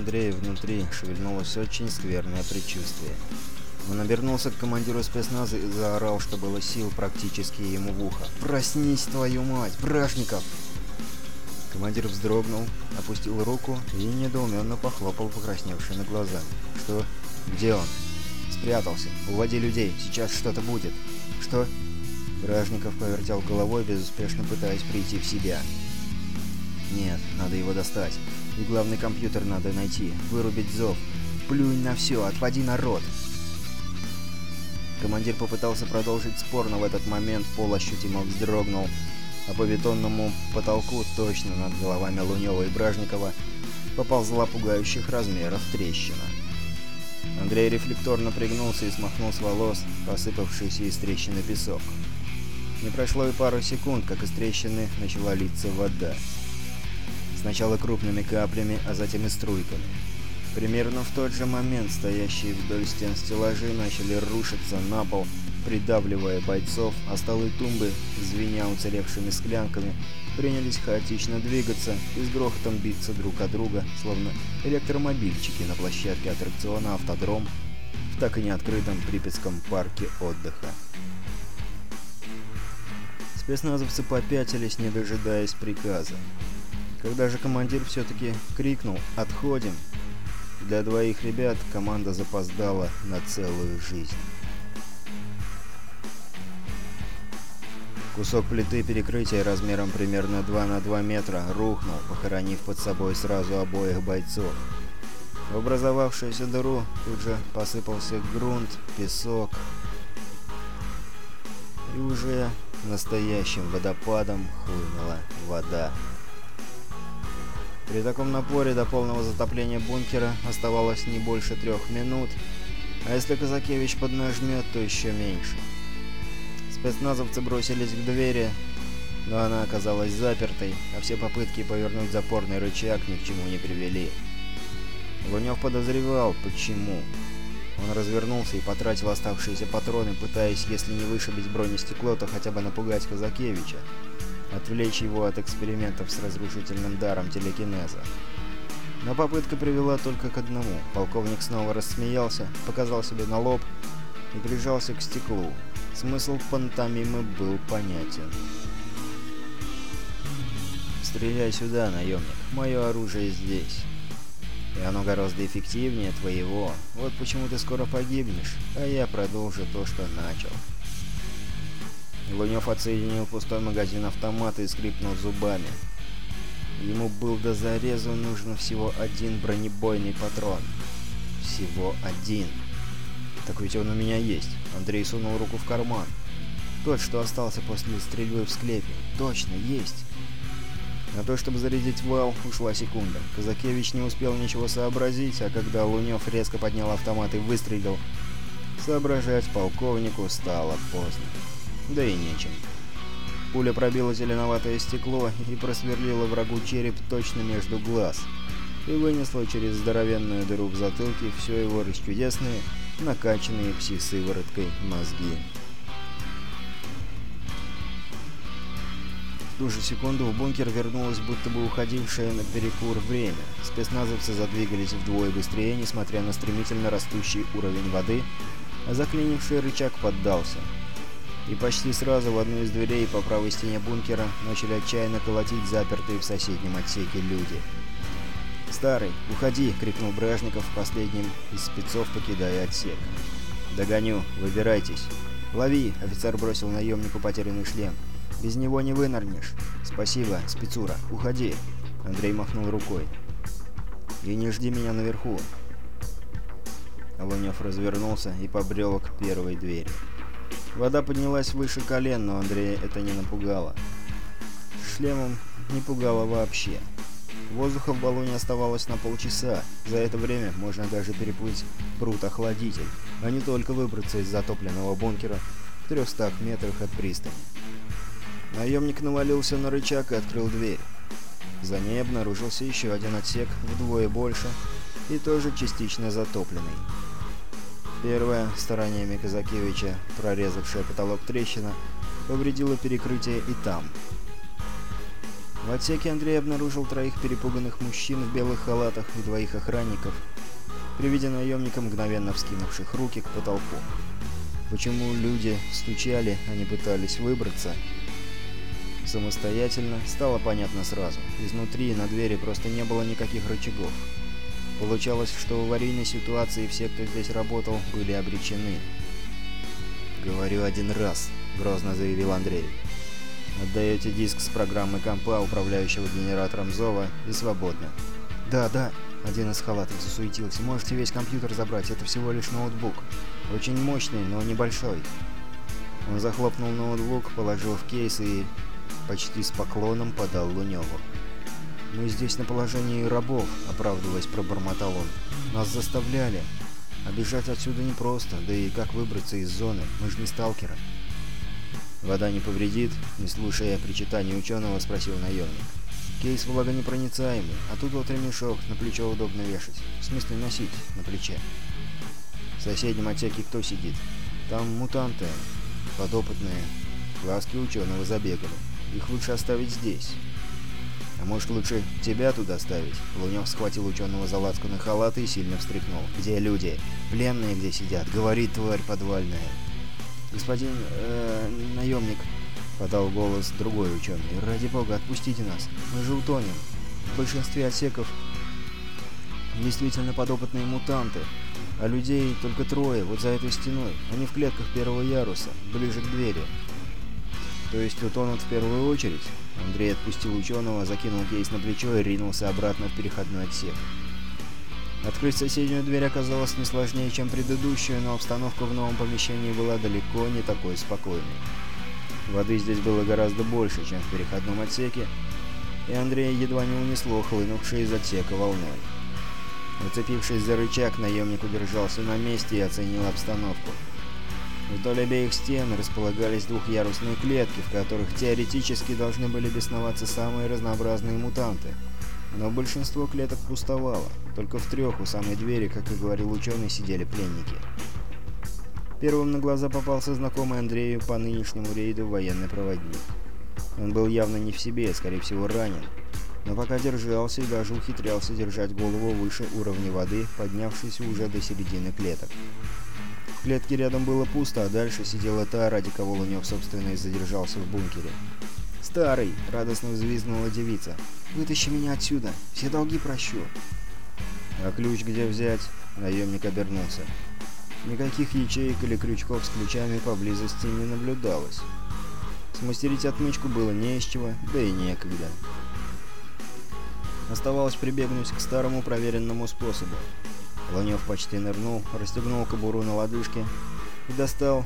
Андрея внутри шевельнулось очень скверное предчувствие. Он обернулся к командиру спецназа и заорал, что было сил практически ему в ухо. «Проснись, твою мать! Брашников!» Командир вздрогнул, опустил руку и недоуменно похлопал покрасневшими глазами. «Что? Где он?» «Спрятался. Уводи людей. Сейчас что-то будет». «Что?» Бражников повертел головой, безуспешно пытаясь прийти в себя. «Нет, надо его достать. И главный компьютер надо найти. Вырубить зов. Плюнь на все, отводи народ!» Командир попытался продолжить спор, но в этот момент пол ощутимо вздрогнул, а по бетонному потолку точно над головами Лунёва и Бражникова поползла пугающих размеров трещина. Андрей рефлекторно пригнулся и смахнул с волос посыпавшийся из трещины песок. Не прошло и пару секунд, как из трещины начала литься вода. Сначала крупными каплями, а затем и струйками. Примерно в тот же момент стоящие вдоль стен стеллажи начали рушиться на пол, придавливая бойцов, а столы тумбы, звеня уцелевшими склянками, принялись хаотично двигаться и с грохотом биться друг от друга, словно электромобильчики на площадке аттракциона «Автодром» в так и не открытом Припятском парке отдыха. Спецназовцы попятились, не дожидаясь приказа. Когда же командир все-таки крикнул «Отходим!», для двоих ребят команда запоздала на целую жизнь. Кусок плиты перекрытия размером примерно 2 на 2 метра рухнул, похоронив под собой сразу обоих бойцов. В образовавшуюся дыру тут же посыпался грунт, песок и уже настоящим водопадом хлынула вода. При таком напоре до полного затопления бункера оставалось не больше трех минут, а если Казакевич поднажмет, то еще меньше. Спецназовцы бросились к двери, но она оказалась запертой, а все попытки повернуть запорный рычаг ни к чему не привели. Лунев подозревал, почему. Он развернулся и потратил оставшиеся патроны, пытаясь, если не вышибить бронестекло, то хотя бы напугать Казакевича, отвлечь его от экспериментов с разрушительным даром телекинеза. Но попытка привела только к одному. Полковник снова рассмеялся, показал себе на лоб и прижался к стеклу. Смысл пантомимы был понятен. «Стреляй сюда, наемник. Мое оружие здесь. И оно гораздо эффективнее твоего. Вот почему ты скоро погибнешь, а я продолжу то, что начал». Лунев отсоединил пустой магазин автомата и скрипнул зубами. Ему был до зарезу нужно всего один бронебойный патрон. Всего один. Так ведь он у меня есть. Андрей сунул руку в карман. Тот, что остался после стрельбы в склепе. Точно, есть. На то, чтобы зарядить вал, ушла секунда. Казакевич не успел ничего сообразить, а когда Лунев резко поднял автомат и выстрелил, соображать полковнику стало поздно. Да и нечем. Пуля пробила зеленоватое стекло и просверлила врагу череп точно между глаз и вынесла через здоровенную дыру в затылке все его расчудесные, накачанные пси-сывороткой мозги. Ту же секунду в бункер вернулось будто бы уходившее на перекур время. Спецназовцы задвигались вдвое быстрее, несмотря на стремительно растущий уровень воды, а заклинивший рычаг поддался. И почти сразу в одну из дверей по правой стене бункера начали отчаянно колотить запертые в соседнем отсеке люди. «Старый, уходи!» — крикнул Бражников последним из спецов, покидая отсек. «Догоню, выбирайтесь!» «Лови!» — офицер бросил наемнику потерянный шлем. «Без него не вынырнешь!» «Спасибо, спецура, уходи!» Андрей махнул рукой. «И не жди меня наверху!» Лунев развернулся и побрел к первой двери. Вода поднялась выше колен, но Андрея это не напугало. Шлемом не пугало вообще. Воздуха в баллоне оставалось на полчаса. За это время можно даже переплыть пруд-охладитель, а не только выбраться из затопленного бункера в 300 метрах от пристани. Наемник навалился на рычаг и открыл дверь. За ней обнаружился еще один отсек, вдвое больше, и тоже частично затопленный. Первая, стараниями Казакевича, прорезавшая потолок трещина, повредила перекрытие и там. В отсеке Андрей обнаружил троих перепуганных мужчин в белых халатах и двоих охранников, при виде наемника, мгновенно вскинувших руки к потолку. Почему люди стучали, а не пытались выбраться, самостоятельно, стало понятно сразу. Изнутри на двери просто не было никаких рычагов. Получалось, что в аварийной ситуации все, кто здесь работал, были обречены. «Говорю один раз», — грозно заявил Андрей. «Отдаете диск с программы компа, управляющего генератором зова, и свободны». «Да, да», — один из халатов засуетился. «Можете весь компьютер забрать, это всего лишь ноутбук. Очень мощный, но небольшой». Он захлопнул ноутбук, положил в кейс и почти с поклоном подал Лунёву. «Мы здесь на положении рабов», — оправдываясь, пробормотал он. «Нас заставляли. А бежать отсюда непросто, да и как выбраться из зоны? Мы же не сталкеры». «Вода не повредит?» — не слушая причитаний ученого, спросил наемник. «Кейс влагонепроницаемый, а тут вот ремешок, на плечо удобно вешать. В смысле носить на плече». «В соседнем отсеке кто сидит?» «Там мутанты, подопытные. Глазки ученого забегали. Их лучше оставить здесь». «А может, лучше тебя туда ставить?» Лунёв схватил ученого за лацканы халата и сильно встряхнул. «Где люди? Пленные где сидят? Говорит, тварь подвальная!» «Господин... Э, наемник...» — подал голос другой ученый. «Ради бога, отпустите нас. Мы же утонем. В большинстве отсеков действительно подопытные мутанты, а людей только трое, вот за этой стеной. Они в клетках первого яруса, ближе к двери. То есть утонут в первую очередь?» Андрей отпустил ученого, закинул кейс на плечо и ринулся обратно в переходной отсек. Открыть соседнюю дверь оказалось не сложнее, чем предыдущую, но обстановка в новом помещении была далеко не такой спокойной. Воды здесь было гораздо больше, чем в переходном отсеке, и Андрея едва не унесло, хлынувшей из отсека волной. Уцепившись за рычаг, наемник удержался на месте и оценил обстановку. Вдоль обеих стен располагались двухъярусные клетки, в которых теоретически должны были бесноваться самые разнообразные мутанты. Но большинство клеток пустовало. Только в трех у самой двери, как и говорил ученый, сидели пленники. Первым на глаза попался знакомый Андрею по нынешнему рейду военный проводник. Он был явно не в себе, скорее всего ранен, но пока держался и даже ухитрялся держать голову выше уровня воды, поднявшись уже до середины клеток. В клетке рядом было пусто, а дальше сидела та, ради кого Лунёв, собственно, и задержался в бункере. «Старый!» — радостно взвизгнула девица. «Вытащи меня отсюда! Все долги прощу!» «А ключ где взять?» — наемник обернулся. Никаких ячеек или крючков с ключами поблизости не наблюдалось. Смастерить отмычку было не из чего, да и некогда. Оставалось прибегнуть к старому проверенному способу. Лунев почти нырнул, расстегнул кобуру на лодыжке и достал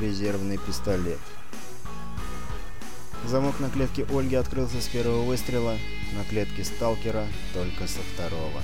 резервный пистолет. Замок на клетке Ольги открылся с первого выстрела, на клетке сталкера только со второго.